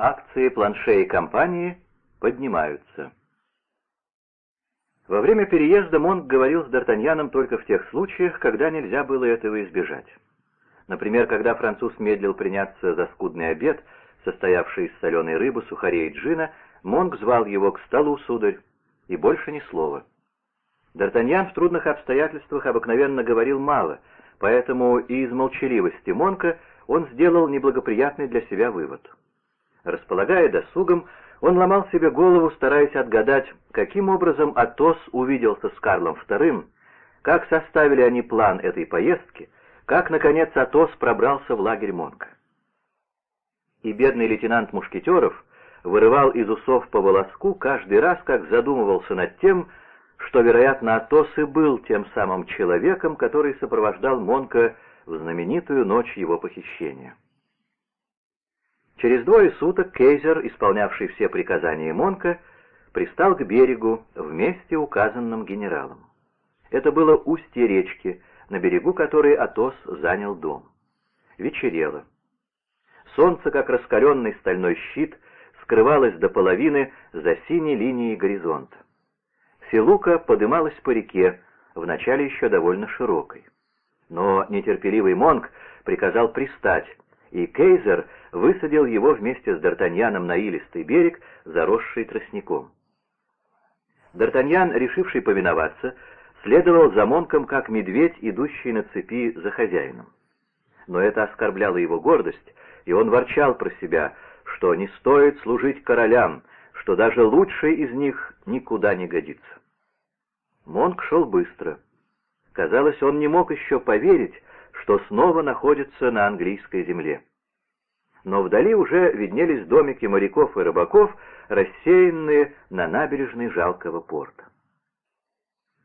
Акции планшей компании поднимаются. Во время переезда Монк говорил с Д'Артаньяном только в тех случаях, когда нельзя было этого избежать. Например, когда француз медлил приняться за скудный обед, состоявший из соленой рыбы, сухарей и джина, Монк звал его к столу, сударь, и больше ни слова. Д'Артаньян в трудных обстоятельствах обыкновенно говорил мало, поэтому и из молчаливости Монка он сделал неблагоприятный для себя вывод. Располагая досугом, он ломал себе голову, стараясь отгадать, каким образом Атос увиделся с Карлом II, как составили они план этой поездки, как, наконец, Атос пробрался в лагерь Монка. И бедный лейтенант Мушкетеров вырывал из усов по волоску каждый раз, как задумывался над тем, что, вероятно, Атос и был тем самым человеком, который сопровождал Монка в знаменитую ночь его похищения. Через двое суток Кейзер, исполнявший все приказания Монка, пристал к берегу в месте, указанном генералом. Это было устье речки, на берегу которой Атос занял дом. Вечерело. Солнце, как раскаленный стальной щит, скрывалось до половины за синей линией горизонта. Филука подымалась по реке, вначале еще довольно широкой. Но нетерпеливый Монг приказал пристать, и Кейзер высадил его вместе с Д'Артаньяном на илистый берег, заросший тростником. Д'Артаньян, решивший повиноваться, следовал за Монком, как медведь, идущий на цепи за хозяином. Но это оскорбляло его гордость, и он ворчал про себя, что не стоит служить королям, что даже лучший из них никуда не годится. Монк шел быстро. Казалось, он не мог еще поверить, что снова находится на английской земле. Но вдали уже виднелись домики моряков и рыбаков, рассеянные на набережной жалкого порта.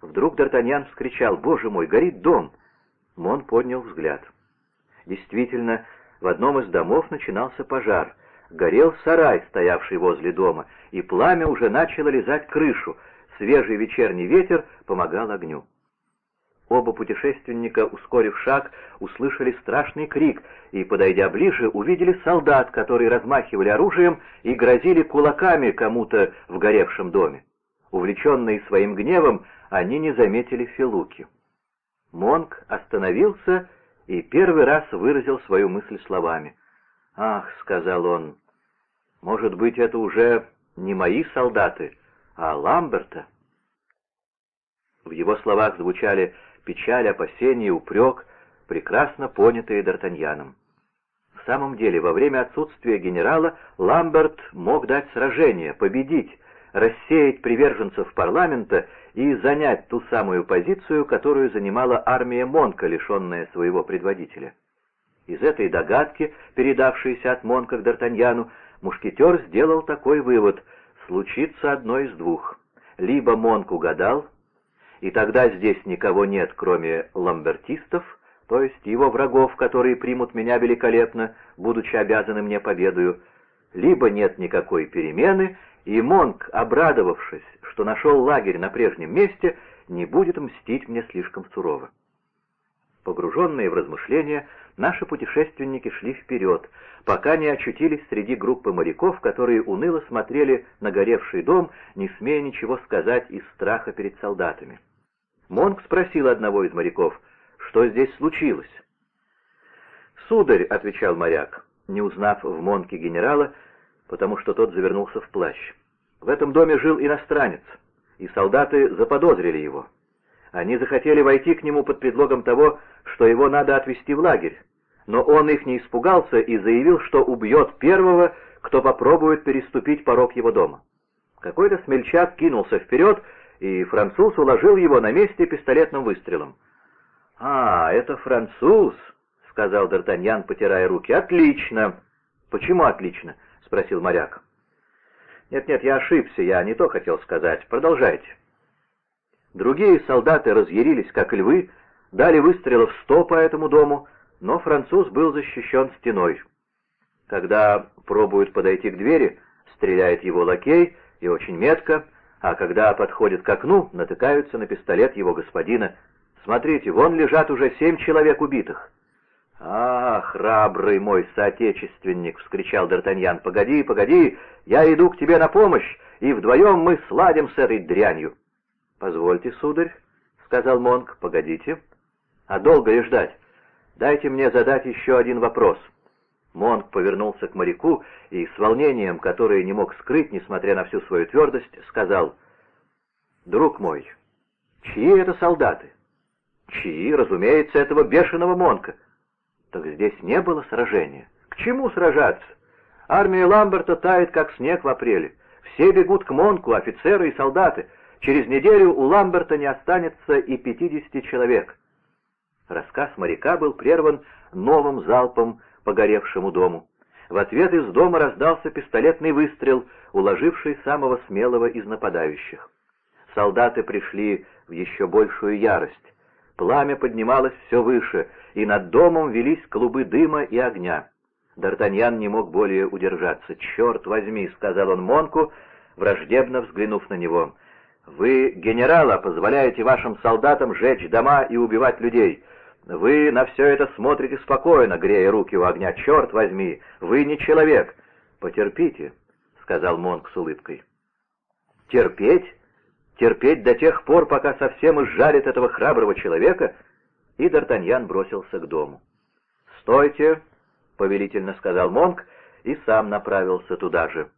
Вдруг Д'Артаньян вскричал «Боже мой, горит дом!» Мон поднял взгляд. Действительно, в одном из домов начинался пожар. Горел сарай, стоявший возле дома, и пламя уже начало лизать крышу. Свежий вечерний ветер помогал огню. Оба путешественника, ускорив шаг, услышали страшный крик и, подойдя ближе, увидели солдат, которые размахивали оружием и грозили кулаками кому-то в горевшем доме. Увлеченные своим гневом, они не заметили Филуки. Монк остановился и первый раз выразил свою мысль словами. «Ах», — сказал он, — «может быть, это уже не мои солдаты, а Ламберта?» В его словах звучали печаль, опасение, упрек, прекрасно понятые Д'Артаньяном. В самом деле, во время отсутствия генерала Ламберт мог дать сражение, победить, рассеять приверженцев парламента и занять ту самую позицию, которую занимала армия Монка, лишенная своего предводителя. Из этой догадки, передавшейся от Монка к Д'Артаньяну, мушкетер сделал такой вывод — случится одно из двух. Либо Монк угадал, и тогда здесь никого нет, кроме ламбертистов, то есть его врагов, которые примут меня великолепно, будучи обязаны мне победою, либо нет никакой перемены, и Монк, обрадовавшись, что нашел лагерь на прежнем месте, не будет мстить мне слишком сурово. Погруженные в размышления, наши путешественники шли вперед, пока не очутились среди группы моряков, которые уныло смотрели на горевший дом, не смея ничего сказать из страха перед солдатами. Монк спросил одного из моряков, что здесь случилось. «Сударь», — отвечал моряк, не узнав в Монке генерала, потому что тот завернулся в плащ. «В этом доме жил иностранец, и солдаты заподозрили его. Они захотели войти к нему под предлогом того, что его надо отвезти в лагерь, но он их не испугался и заявил, что убьет первого, кто попробует переступить порог его дома. Какой-то смельчак кинулся вперед и француз уложил его на месте пистолетным выстрелом. «А, это француз», — сказал Д'Артаньян, потирая руки. «Отлично!» «Почему отлично?» — спросил моряк. «Нет-нет, я ошибся, я не то хотел сказать. Продолжайте». Другие солдаты разъярились, как львы, дали выстрелов сто по этому дому, но француз был защищен стеной. Когда пробуют подойти к двери, стреляет его лакей, и очень метко — а когда подходят к окну, натыкаются на пистолет его господина. Смотрите, вон лежат уже семь человек убитых. «А, храбрый мой соотечественник!» — вскричал Д'Артаньян. «Погоди, погоди, я иду к тебе на помощь, и вдвоем мы сладим с этой дрянью». «Позвольте, сударь», — сказал Монк, — «погодите. А долго ли ждать? Дайте мне задать еще один вопрос». Монк повернулся к моряку и с волнением, которое не мог скрыть, несмотря на всю свою твердость, сказал, «Друг мой, чьи это солдаты?» «Чьи, разумеется, этого бешеного Монка». Так здесь не было сражения. К чему сражаться? Армия Ламберта тает, как снег в апреле. Все бегут к Монку, офицеры и солдаты. Через неделю у Ламберта не останется и пятидесяти человек. Рассказ моряка был прерван новым залпом по горевшему дому. В ответ из дома раздался пистолетный выстрел, уложивший самого смелого из нападающих. Солдаты пришли в еще большую ярость. Пламя поднималось все выше, и над домом велись клубы дыма и огня. Д'Артаньян не мог более удержаться. «Черт возьми!» — сказал он Монку, враждебно взглянув на него. «Вы, генерала, позволяете вашим солдатам жечь дома и убивать людей. Вы на все это смотрите спокойно, грея руки у огня. Черт возьми! Вы не человек!» «Потерпите», — сказал Монк с улыбкой. «Терпеть? терпеть до тех пор, пока совсем изжарит этого храброго человека, и Д'Артаньян бросился к дому. «Стойте!» — повелительно сказал Монк и сам направился туда же.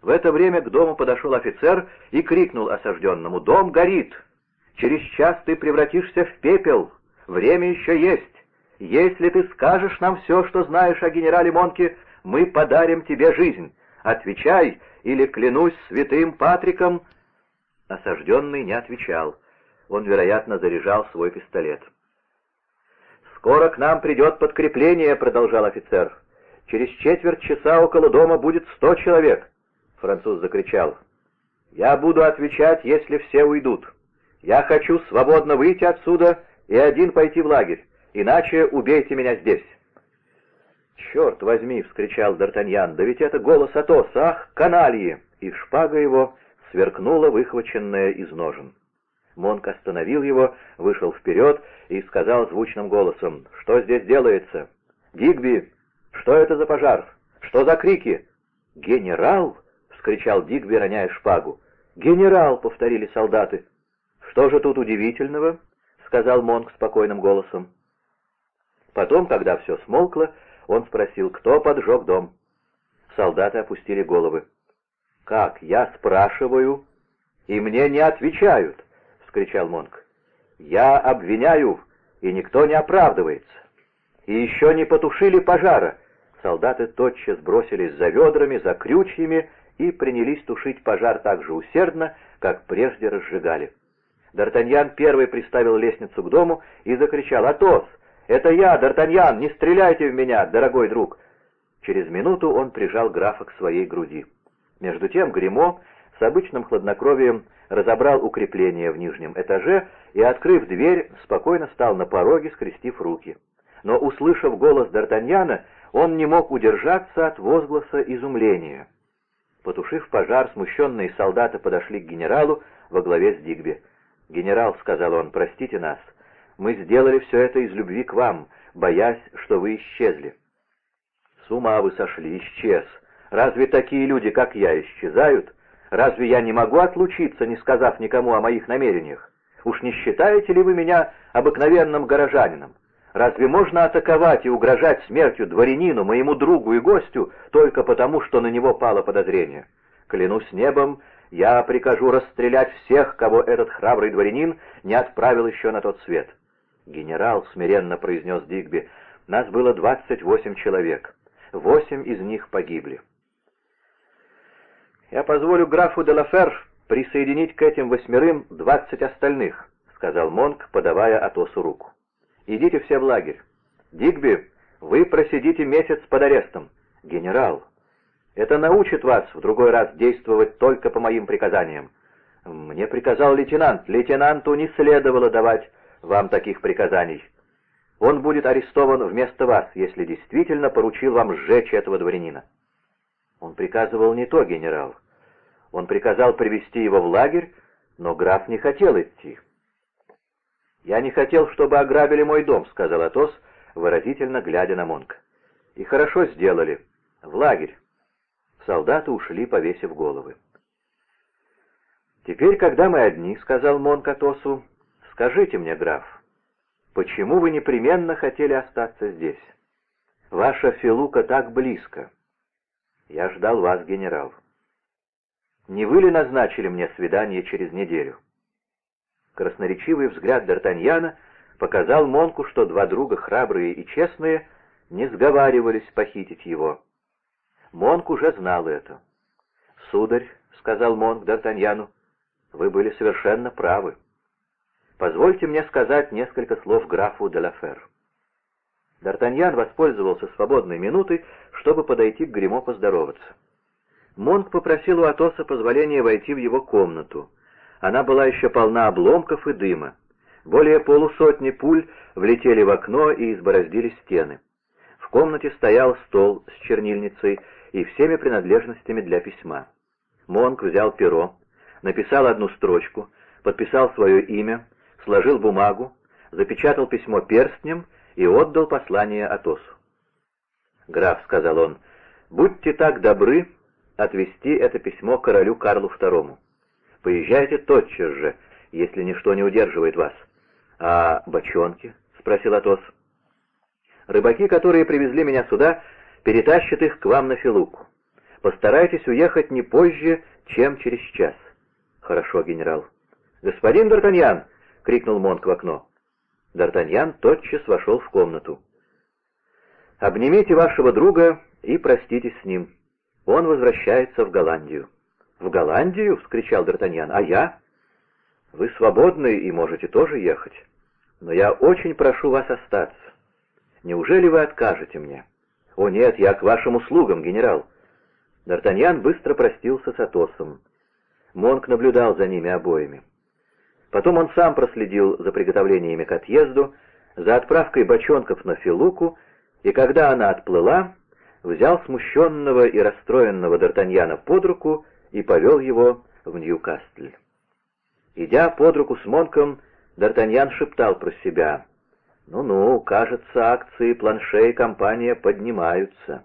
В это время к дому подошел офицер и крикнул осажденному «Дом горит! Через час ты превратишься в пепел! Время еще есть! Если ты скажешь нам все, что знаешь о генерале Монке, мы подарим тебе жизнь! Отвечай, или, клянусь святым Патриком, Осажденный не отвечал. Он, вероятно, заряжал свой пистолет. «Скоро к нам придет подкрепление», — продолжал офицер. «Через четверть часа около дома будет сто человек», — француз закричал. «Я буду отвечать, если все уйдут. Я хочу свободно выйти отсюда и один пойти в лагерь, иначе убейте меня здесь». «Черт возьми!» — вскричал Д'Артаньян. «Да ведь это голос Атоса! Ах, канальи!» И шпага его сверкнула выхваченная из ножен. Монк остановил его, вышел вперед и сказал звучным голосом, «Что здесь делается?» «Дигби! Что это за пожар? Что за крики?» «Генерал!» — вскричал Дигби, роняя шпагу. «Генерал!» — повторили солдаты. «Что же тут удивительного?» — сказал Монк спокойным голосом. Потом, когда все смолкло, он спросил, кто поджег дом. Солдаты опустили головы. «Как, я спрашиваю, и мне не отвечают!» — вскричал Монк. «Я обвиняю, и никто не оправдывается. И еще не потушили пожара!» Солдаты тотчас бросились за ведрами, за крючьями и принялись тушить пожар так же усердно, как прежде разжигали. Д'Артаньян первый приставил лестницу к дому и закричал «Атос! Это я, Д'Артаньян! Не стреляйте в меня, дорогой друг!» Через минуту он прижал графа к своей груди. Между тем Гремо с обычным хладнокровием разобрал укрепление в нижнем этаже и, открыв дверь, спокойно стал на пороге, скрестив руки. Но, услышав голос Д'Артаньяна, он не мог удержаться от возгласа изумления. Потушив пожар, смущенные солдаты подошли к генералу во главе с Дигби. «Генерал», — сказал он, — «простите нас. Мы сделали все это из любви к вам, боясь, что вы исчезли». «С ума вы сошли, исчез», Разве такие люди, как я, исчезают? Разве я не могу отлучиться, не сказав никому о моих намерениях? Уж не считаете ли вы меня обыкновенным горожанином? Разве можно атаковать и угрожать смертью дворянину, моему другу и гостю, только потому, что на него пало подозрение? Клянусь небом, я прикажу расстрелять всех, кого этот храбрый дворянин не отправил еще на тот свет. «Генерал», — смиренно произнес Дигби, — «нас было двадцать восемь человек. Восемь из них погибли. «Я позволю графу де Лафер присоединить к этим восьмерым двадцать остальных», — сказал Монк, подавая Атосу руку. «Идите все в лагерь. Дигби, вы просидите месяц под арестом. Генерал, это научит вас в другой раз действовать только по моим приказаниям. Мне приказал лейтенант. Лейтенанту не следовало давать вам таких приказаний. Он будет арестован вместо вас, если действительно поручил вам сжечь этого дворянина. Он приказывал не то, генерал. Он приказал привести его в лагерь, но граф не хотел идти. «Я не хотел, чтобы ограбили мой дом», — сказал Атос, выразительно глядя на Монка. «И хорошо сделали. В лагерь». Солдаты ушли, повесив головы. «Теперь, когда мы одни, — сказал Монк Атосу, — скажите мне, граф, почему вы непременно хотели остаться здесь? Ваша Филука так близко. Я ждал вас, генерал. Не вы ли назначили мне свидание через неделю?» Красноречивый взгляд Д'Артаньяна показал Монку, что два друга, храбрые и честные, не сговаривались похитить его. Монк уже знал это. «Сударь», — сказал Монк Д'Артаньяну, — «вы были совершенно правы. Позвольте мне сказать несколько слов графу де Лафер». Д'Артаньян воспользовался свободной минутой, чтобы подойти к Гремо поздороваться. Монк попросил у Атоса позволения войти в его комнату. Она была еще полна обломков и дыма. Более полусотни пуль влетели в окно и избороздили стены. В комнате стоял стол с чернильницей и всеми принадлежностями для письма. Монк взял перо, написал одну строчку, подписал свое имя, сложил бумагу, запечатал письмо перстнем и отдал послание Атосу. «Граф», — сказал он, — «будьте так добры отвести это письмо королю Карлу II. Поезжайте тотчас же, если ничто не удерживает вас. А бочонки? — спросил Атос. Рыбаки, которые привезли меня сюда, перетащат их к вам на Филуку. Постарайтесь уехать не позже, чем через час. Хорошо, генерал. Господин Д'Артаньян! — крикнул Монк в окно. Д'Артаньян тотчас вошел в комнату. «Обнимите вашего друга и проститесь с ним. Он возвращается в Голландию». «В Голландию?» — вскричал Д'Артаньян. «А я?» «Вы свободны и можете тоже ехать. Но я очень прошу вас остаться. Неужели вы откажете мне?» «О нет, я к вашим услугам, генерал». Д'Артаньян быстро простился с Атосом. Монк наблюдал за ними обоими. Потом он сам проследил за приготовлениями к отъезду, за отправкой бочонков на Филуку, и когда она отплыла, взял смущенного и расстроенного Д'Артаньяна под руку и повел его в Ньюкасль. Идя под руку с Монком, Д'Артаньян шептал про себя. «Ну-ну, кажется, акции планшей компания поднимаются».